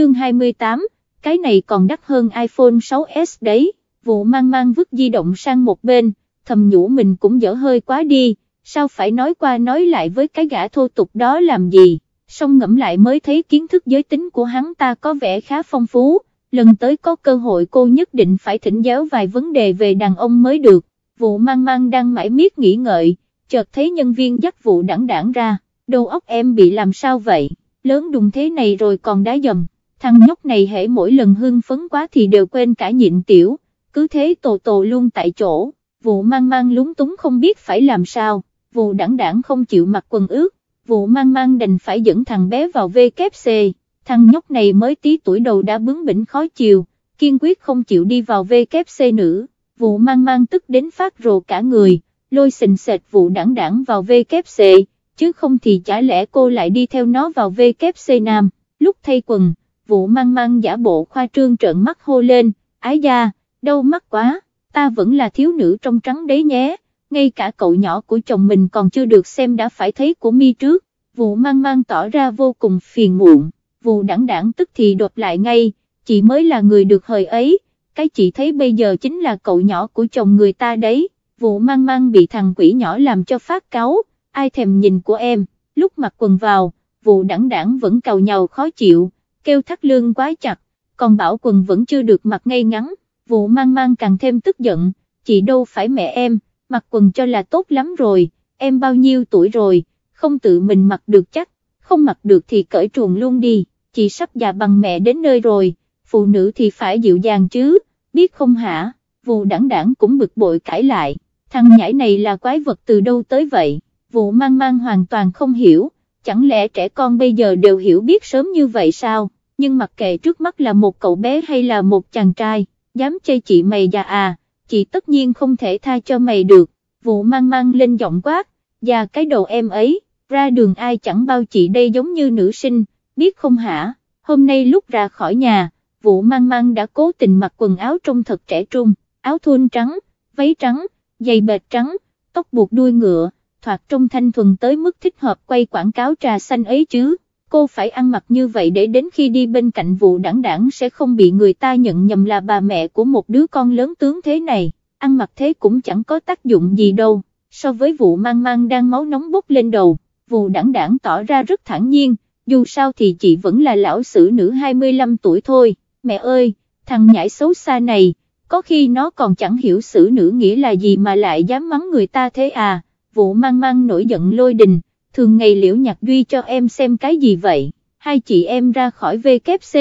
chương 28, cái này còn đắt hơn iPhone 6s đấy, vụ mang mang vứt di động sang một bên, thầm nhủ mình cũng dở hơi quá đi, sao phải nói qua nói lại với cái gã thô tục đó làm gì, xong ngẫm lại mới thấy kiến thức giới tính của hắn ta có vẻ khá phong phú, lần tới có cơ hội cô nhất định phải thỉnh giáo vài vấn đề về đàn ông mới được, vụ mang mang đang mãi miết nghĩ ngợi, chợt thấy nhân viên dắt vụ đẳng đảng ra, đầu óc em bị làm sao vậy, lớn đùng thế này rồi còn đá dầm, thằng nhóc này hễ mỗi lần hưng phấn quá thì đều quên cả nhịn tiểu, cứ thế tồ tồ luôn tại chỗ, vụ mang mang lúng túng không biết phải làm sao, vụ đẳng đẳng không chịu mặc quần ướt, vụ mang mang đành phải dẫn thằng bé vào VKC, thằng nhóc này mới tí tuổi đầu đã bướng bỉnh khó chịu, kiên quyết không chịu đi vào VKC nữa, vụ mang mang tức đến phát rồ cả người, lôi xình xệt vụ đẳng đẳng vào VKC, chứ không thì chả lẽ cô lại đi theo nó vào VKC Nam, lúc thay quần, vụ mang mang giả bộ khoa trương trợn mắt hô lên, ái da, đau mắt quá, ta vẫn là thiếu nữ trong trắng đấy nhé, ngay cả cậu nhỏ của chồng mình còn chưa được xem đã phải thấy của mi trước, vụ mang mang tỏ ra vô cùng phiền muộn, vụ đẳng đảng tức thì đột lại ngay, chị mới là người được hời ấy, cái chị thấy bây giờ chính là cậu nhỏ của chồng người ta đấy, vụ mang mang bị thằng quỷ nhỏ làm cho phát cáu, ai thèm nhìn của em, lúc mặc quần vào, vụ đẳng đảng vẫn cầu nhau khó chịu, kêu thắt lương quá chặt, còn bảo quần vẫn chưa được mặc ngay ngắn, vụ mang mang càng thêm tức giận, chị đâu phải mẹ em, mặc quần cho là tốt lắm rồi, em bao nhiêu tuổi rồi, không tự mình mặc được chắc, không mặc được thì cởi truồng luôn đi, chị sắp già bằng mẹ đến nơi rồi, phụ nữ thì phải dịu dàng chứ, biết không hả, vụ đảng đảng cũng bực bội cãi lại, thằng nhãi này là quái vật từ đâu tới vậy, vụ mang mang hoàn toàn không hiểu, chẳng lẽ trẻ con bây giờ đều hiểu biết sớm như vậy sao, nhưng mặc kệ trước mắt là một cậu bé hay là một chàng trai, dám chê chị mày già à, chị tất nhiên không thể tha cho mày được, vụ mang mang lên giọng quát, già cái đầu em ấy, ra đường ai chẳng bao chị đây giống như nữ sinh, biết không hả, hôm nay lúc ra khỏi nhà, vụ mang mang đã cố tình mặc quần áo trông thật trẻ trung, áo thun trắng, váy trắng, giày bệt trắng, tóc buộc đuôi ngựa, thoạt trông thanh thuần tới mức thích hợp quay quảng cáo trà xanh ấy chứ, cô phải ăn mặc như vậy để đến khi đi bên cạnh vụ đảng đảng sẽ không bị người ta nhận nhầm là bà mẹ của một đứa con lớn tướng thế này, ăn mặc thế cũng chẳng có tác dụng gì đâu, so với vụ mang mang đang máu nóng bốc lên đầu, vụ đảng đảng tỏ ra rất thản nhiên, dù sao thì chị vẫn là lão sử nữ 25 tuổi thôi, mẹ ơi, thằng nhãi xấu xa này, có khi nó còn chẳng hiểu sử nữ nghĩa là gì mà lại dám mắng người ta thế à, vụ mang mang nổi giận lôi đình, thường ngày liễu nhạc duy cho em xem cái gì vậy, hai chị em ra khỏi VKC,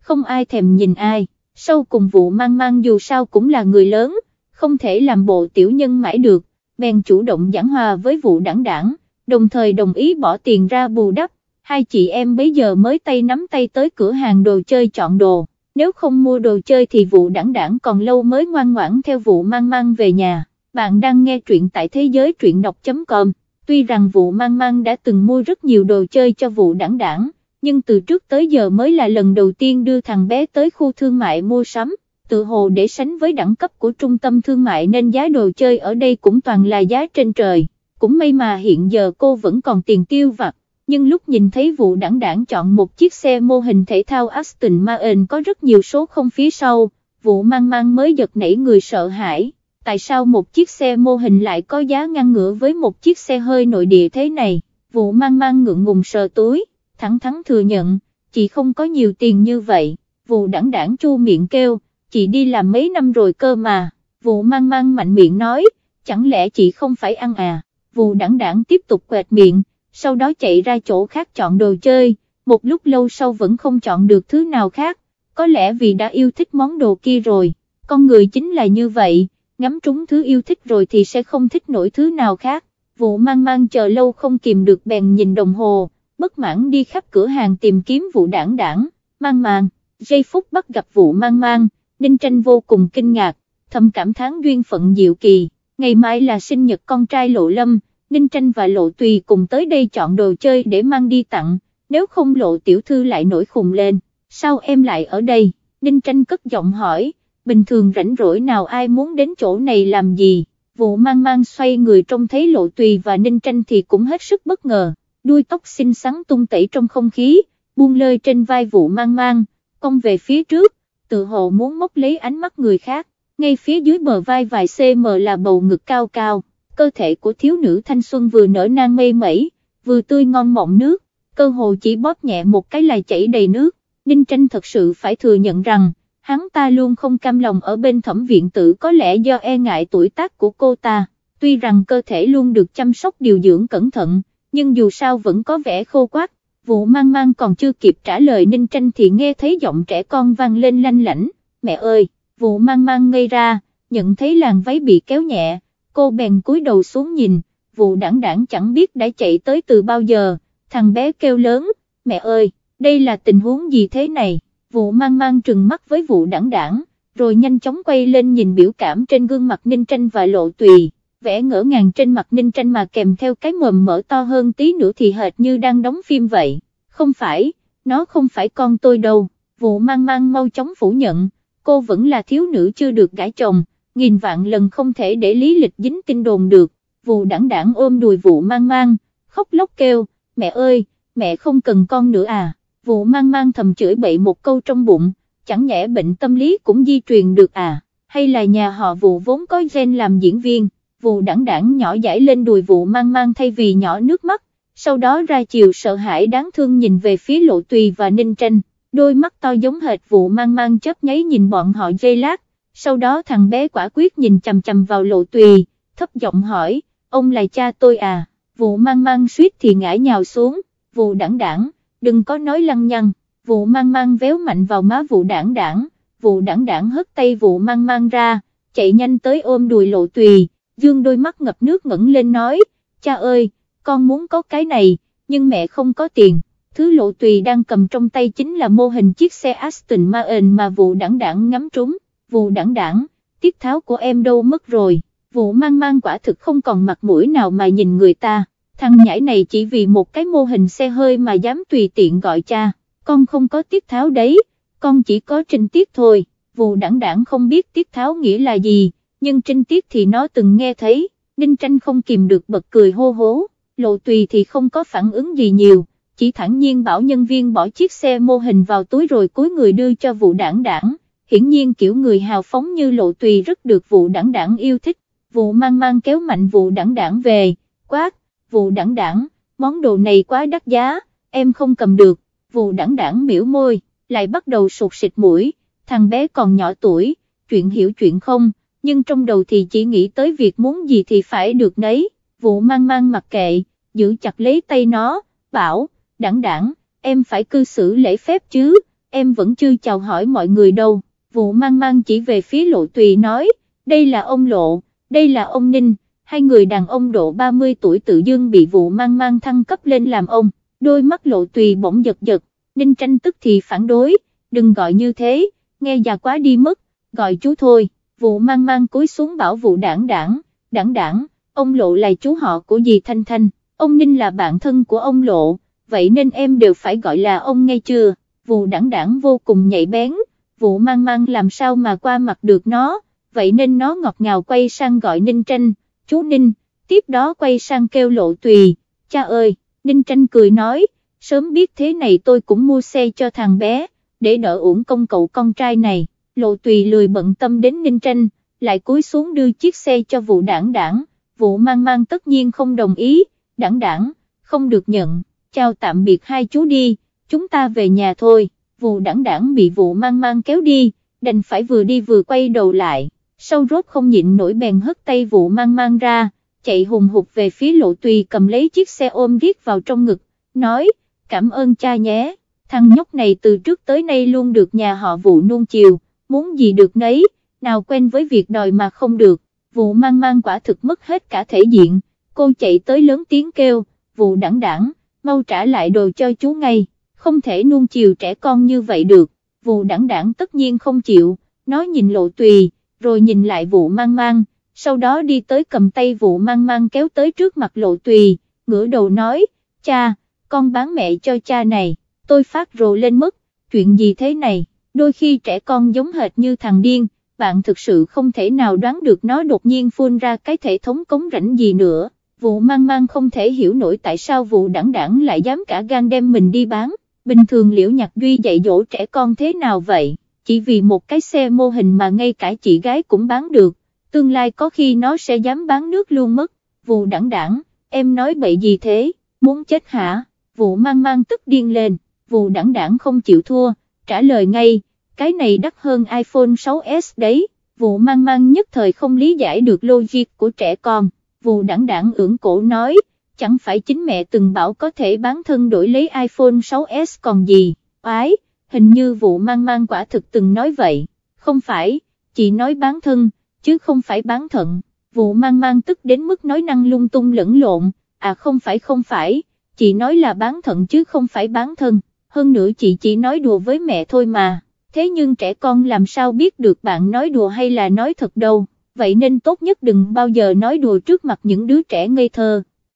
không ai thèm nhìn ai, sau cùng vụ mang mang dù sao cũng là người lớn, không thể làm bộ tiểu nhân mãi được, bèn chủ động giảng hòa với vụ đảng đảng, đồng thời đồng ý bỏ tiền ra bù đắp, hai chị em bấy giờ mới tay nắm tay tới cửa hàng đồ chơi chọn đồ, nếu không mua đồ chơi thì vụ đảng đảng còn lâu mới ngoan ngoãn theo vụ mang mang về nhà. Bạn đang nghe truyện tại thế giới truyện đọc.com, tuy rằng vụ mang mang đã từng mua rất nhiều đồ chơi cho vụ đảng đảng, nhưng từ trước tới giờ mới là lần đầu tiên đưa thằng bé tới khu thương mại mua sắm, tự hồ để sánh với đẳng cấp của trung tâm thương mại nên giá đồ chơi ở đây cũng toàn là giá trên trời, cũng may mà hiện giờ cô vẫn còn tiền tiêu vặt. Nhưng lúc nhìn thấy vụ đảng đảng chọn một chiếc xe mô hình thể thao Aston Martin có rất nhiều số không phía sau, vụ mang mang mới giật nảy người sợ hãi tại sao một chiếc xe mô hình lại có giá ngăn ngửa với một chiếc xe hơi nội địa thế này, vụ mang mang ngượng ngùng sờ túi, thẳng thắn thừa nhận, chị không có nhiều tiền như vậy, vụ đẳng đảng chu miệng kêu, chị đi làm mấy năm rồi cơ mà, vụ mang mang mạnh miệng nói, chẳng lẽ chị không phải ăn à, vụ đẳng đảng tiếp tục quẹt miệng, sau đó chạy ra chỗ khác chọn đồ chơi, một lúc lâu sau vẫn không chọn được thứ nào khác, có lẽ vì đã yêu thích món đồ kia rồi, con người chính là như vậy ngắm trúng thứ yêu thích rồi thì sẽ không thích nổi thứ nào khác, vụ mang mang chờ lâu không kìm được bèn nhìn đồng hồ, bất mãn đi khắp cửa hàng tìm kiếm vụ đảng đảng, mang mang, giây phút bắt gặp vụ mang mang, Ninh Tranh vô cùng kinh ngạc, thầm cảm thán duyên phận diệu kỳ, ngày mai là sinh nhật con trai Lộ Lâm, Ninh Tranh và Lộ Tùy cùng tới đây chọn đồ chơi để mang đi tặng, nếu không Lộ Tiểu Thư lại nổi khùng lên, sao em lại ở đây, Ninh Tranh cất giọng hỏi bình thường rảnh rỗi nào ai muốn đến chỗ này làm gì, vụ mang mang xoay người trông thấy lộ tùy và ninh tranh thì cũng hết sức bất ngờ, đuôi tóc xinh xắn tung tẩy trong không khí, buông lơi trên vai vụ mang mang, cong về phía trước, tự hồ muốn móc lấy ánh mắt người khác, ngay phía dưới bờ vai vài cm là bầu ngực cao cao, cơ thể của thiếu nữ thanh xuân vừa nở nang mây mẩy, vừa tươi ngon mọng nước, cơ hồ chỉ bóp nhẹ một cái là chảy đầy nước, Ninh Tranh thật sự phải thừa nhận rằng, hắn ta luôn không cam lòng ở bên thẩm viện tử có lẽ do e ngại tuổi tác của cô ta, tuy rằng cơ thể luôn được chăm sóc điều dưỡng cẩn thận, nhưng dù sao vẫn có vẻ khô quát, vụ mang mang còn chưa kịp trả lời Ninh Tranh thì nghe thấy giọng trẻ con vang lên lanh lảnh, mẹ ơi, vụ mang mang ngây ra, nhận thấy làn váy bị kéo nhẹ, cô bèn cúi đầu xuống nhìn, vụ đảng đảng chẳng biết đã chạy tới từ bao giờ, thằng bé kêu lớn, mẹ ơi, đây là tình huống gì thế này, vụ mang mang trừng mắt với vụ đảng đảng, rồi nhanh chóng quay lên nhìn biểu cảm trên gương mặt Ninh Tranh và lộ tùy, vẽ ngỡ ngàng trên mặt Ninh Tranh mà kèm theo cái mồm mở to hơn tí nữa thì hệt như đang đóng phim vậy, không phải, nó không phải con tôi đâu, vụ mang mang mau chóng phủ nhận, cô vẫn là thiếu nữ chưa được gãi chồng, nghìn vạn lần không thể để lý lịch dính tin đồn được, vụ đảng đảng ôm đùi vụ mang mang, khóc lóc kêu, mẹ ơi, mẹ không cần con nữa à, vụ mang mang thầm chửi bậy một câu trong bụng, chẳng nhẽ bệnh tâm lý cũng di truyền được à, hay là nhà họ vụ vốn có gen làm diễn viên, vụ đẳng đẳng nhỏ giải lên đùi vụ mang mang thay vì nhỏ nước mắt, sau đó ra chiều sợ hãi đáng thương nhìn về phía lộ tùy và ninh tranh, đôi mắt to giống hệt vụ mang mang chớp nháy nhìn bọn họ dây lát, sau đó thằng bé quả quyết nhìn chầm chầm vào lộ tùy, thấp giọng hỏi, ông là cha tôi à, vụ mang mang suýt thì ngã nhào xuống, vụ đẳng đẳng đừng có nói lăng nhăng, vụ mang mang véo mạnh vào má vụ đảng đảng, vụ đảng đảng hất tay vụ mang mang ra, chạy nhanh tới ôm đùi lộ tùy, dương đôi mắt ngập nước ngẩng lên nói, cha ơi, con muốn có cái này, nhưng mẹ không có tiền. Thứ lộ tùy đang cầm trong tay chính là mô hình chiếc xe Aston Martin mà vụ đảng đảng ngắm trúng, vụ đảng đảng, tiết tháo của em đâu mất rồi, vụ mang mang quả thực không còn mặt mũi nào mà nhìn người ta, thằng nhãi này chỉ vì một cái mô hình xe hơi mà dám tùy tiện gọi cha, con không có tiết tháo đấy, con chỉ có trinh tiết thôi, vụ đảng đảng không biết tiết tháo nghĩa là gì, nhưng trinh tiết thì nó từng nghe thấy, Ninh Tranh không kìm được bật cười hô hố, lộ tùy thì không có phản ứng gì nhiều, chỉ thẳng nhiên bảo nhân viên bỏ chiếc xe mô hình vào túi rồi cúi người đưa cho vụ đảng đảng, hiển nhiên kiểu người hào phóng như lộ tùy rất được vụ đảng đảng yêu thích, vụ mang mang kéo mạnh vụ đảng đảng về, quát, vụ đẳng đẳng, món đồ này quá đắt giá, em không cầm được, vụ đẳng đẳng miễu môi, lại bắt đầu sụt xịt mũi, thằng bé còn nhỏ tuổi, chuyện hiểu chuyện không, nhưng trong đầu thì chỉ nghĩ tới việc muốn gì thì phải được nấy, vụ mang mang mặc kệ, giữ chặt lấy tay nó, bảo, đẳng đẳng, em phải cư xử lễ phép chứ, em vẫn chưa chào hỏi mọi người đâu, vụ mang mang chỉ về phía lộ tùy nói, đây là ông lộ, đây là ông Ninh, hai người đàn ông độ 30 tuổi tự dưng bị vụ mang mang thăng cấp lên làm ông, đôi mắt lộ tùy bỗng giật giật, Ninh tranh tức thì phản đối, đừng gọi như thế, nghe già quá đi mất, gọi chú thôi, vụ mang mang cúi xuống bảo vụ đảng đảng, đảng đảng, ông lộ là chú họ của dì Thanh Thanh, ông Ninh là bạn thân của ông lộ, vậy nên em đều phải gọi là ông ngay chưa, vụ đảng đảng vô cùng nhạy bén, vụ mang mang làm sao mà qua mặt được nó, vậy nên nó ngọt ngào quay sang gọi Ninh Tranh, chú Ninh, tiếp đó quay sang kêu lộ tùy, cha ơi, Ninh Tranh cười nói, sớm biết thế này tôi cũng mua xe cho thằng bé, để đỡ uổng công cậu con trai này, lộ tùy lười bận tâm đến Ninh Tranh, lại cúi xuống đưa chiếc xe cho vụ đảng đảng, vụ mang mang tất nhiên không đồng ý, đảng đảng, không được nhận, chào tạm biệt hai chú đi, chúng ta về nhà thôi, vụ đảng đảng bị vụ mang mang kéo đi, đành phải vừa đi vừa quay đầu lại, sau rốt không nhịn nổi bèn hất tay vụ mang mang ra, chạy hùng hục về phía lộ tùy cầm lấy chiếc xe ôm riết vào trong ngực, nói, cảm ơn cha nhé, thằng nhóc này từ trước tới nay luôn được nhà họ vụ nuông chiều, muốn gì được nấy, nào quen với việc đòi mà không được, vụ mang mang quả thực mất hết cả thể diện, cô chạy tới lớn tiếng kêu, vụ đẳng đẳng, mau trả lại đồ cho chú ngay, không thể nuông chiều trẻ con như vậy được, vụ đẳng đẳng tất nhiên không chịu, nó nhìn lộ tùy, rồi nhìn lại vụ mang mang, sau đó đi tới cầm tay vụ mang mang kéo tới trước mặt lộ tùy, ngửa đầu nói, cha, con bán mẹ cho cha này, tôi phát rồ lên mất, chuyện gì thế này, đôi khi trẻ con giống hệt như thằng điên, bạn thực sự không thể nào đoán được nó đột nhiên phun ra cái thể thống cống rãnh gì nữa, vụ mang mang không thể hiểu nổi tại sao vụ đảng đảng lại dám cả gan đem mình đi bán, bình thường liễu nhạc duy dạy dỗ trẻ con thế nào vậy, chỉ vì một cái xe mô hình mà ngay cả chị gái cũng bán được, tương lai có khi nó sẽ dám bán nước luôn mất, vụ đẳng đẳng, em nói bậy gì thế, muốn chết hả, vụ mang mang tức điên lên, vụ đẳng đẳng không chịu thua, trả lời ngay, cái này đắt hơn iPhone 6s đấy, vụ mang mang nhất thời không lý giải được logic của trẻ con, vụ đẳng đẳng ưỡng cổ nói, chẳng phải chính mẹ từng bảo có thể bán thân đổi lấy iPhone 6s còn gì, oái hình như vụ mang mang quả thực từng nói vậy, không phải, chị nói bán thân, chứ không phải bán thận, vụ mang mang tức đến mức nói năng lung tung lẫn lộn, à không phải không phải, chị nói là bán thận chứ không phải bán thân, hơn nữa chị chỉ nói đùa với mẹ thôi mà, thế nhưng trẻ con làm sao biết được bạn nói đùa hay là nói thật đâu, vậy nên tốt nhất đừng bao giờ nói đùa trước mặt những đứa trẻ ngây thơ.